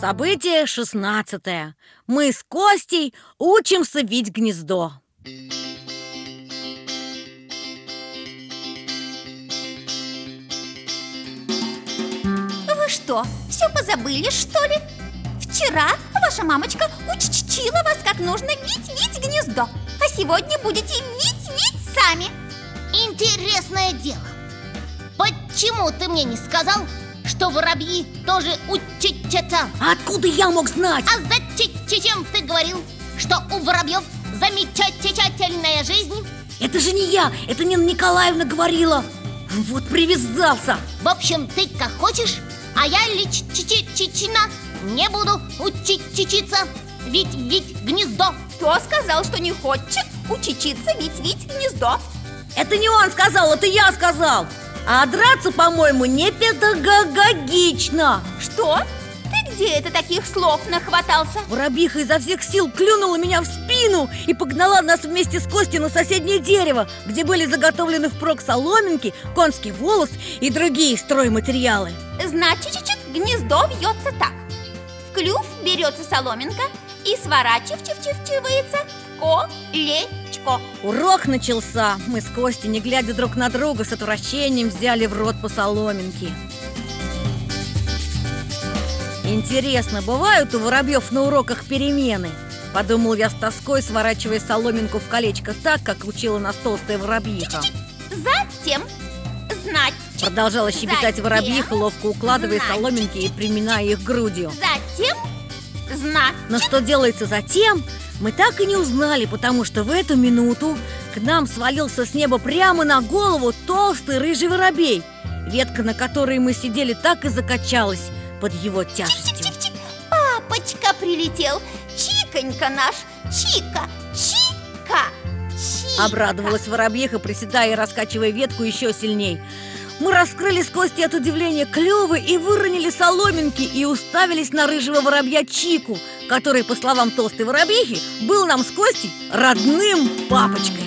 Событие шестнадцатое. Мы с Костей учимся вить гнездо. Вы что, все позабыли, что ли? Вчера ваша мамочка учила вас, как нужно вить-вить гнездо А сегодня будете вить-вить сами Интересное дело Почему ты мне не сказал, что воробьи тоже учатся? А откуда я мог знать? А зачем ты говорил, что у воробьев замечательная жизнь? Это же не я, это Нина Николаевна говорила Вот привязался В общем, ты как хочешь, а я лично не буду учиться Ведь ведь гнездо Кто сказал, что не хочет учиться вить-вить гнездо? Это не он сказал, это я сказал А драться, по-моему, не педагогично Что? Ты где это таких слов нахватался? Воробиха изо всех сил клюнула меня в спину И погнала нас вместе с Костей на соседнее дерево Где были заготовлены впрок соломинки, конский волос и другие стройматериалы Значит, гнездо вьется так В клюв берется соломинка и сворачивается в колечко Урок начался. Мы с Костей, не глядя друг на друга, с отвращением взяли в рот по соломинке. Интересно, бывают у воробьев на уроках перемены? Подумал я с тоской, сворачивая соломинку в колечко так, как учила нас толстая воробьиха. Затем, значит Продолжала щебетать Затем, воробьиха, ловко укладывая значит, соломинки и приминая их грудью. Затем, значит Но что делается затем, мы так и не узнали, потому что в эту минуту к нам свалился с неба прямо на голову толстый рыжий воробей Ветка, на которой мы сидели, так и закачалась под его тяжестью. Папочка прилетел, Чиконька наш, Чика, Чика, Чика. Обрадовалась воробьиха, приседая и раскачивая ветку еще сильней мы раскрыли с Костей от удивления клювы и выронили соломинки и уставились на рыжего воробья Чику, который, по словам толстой воробьихи, был нам с Костей родным папочкой.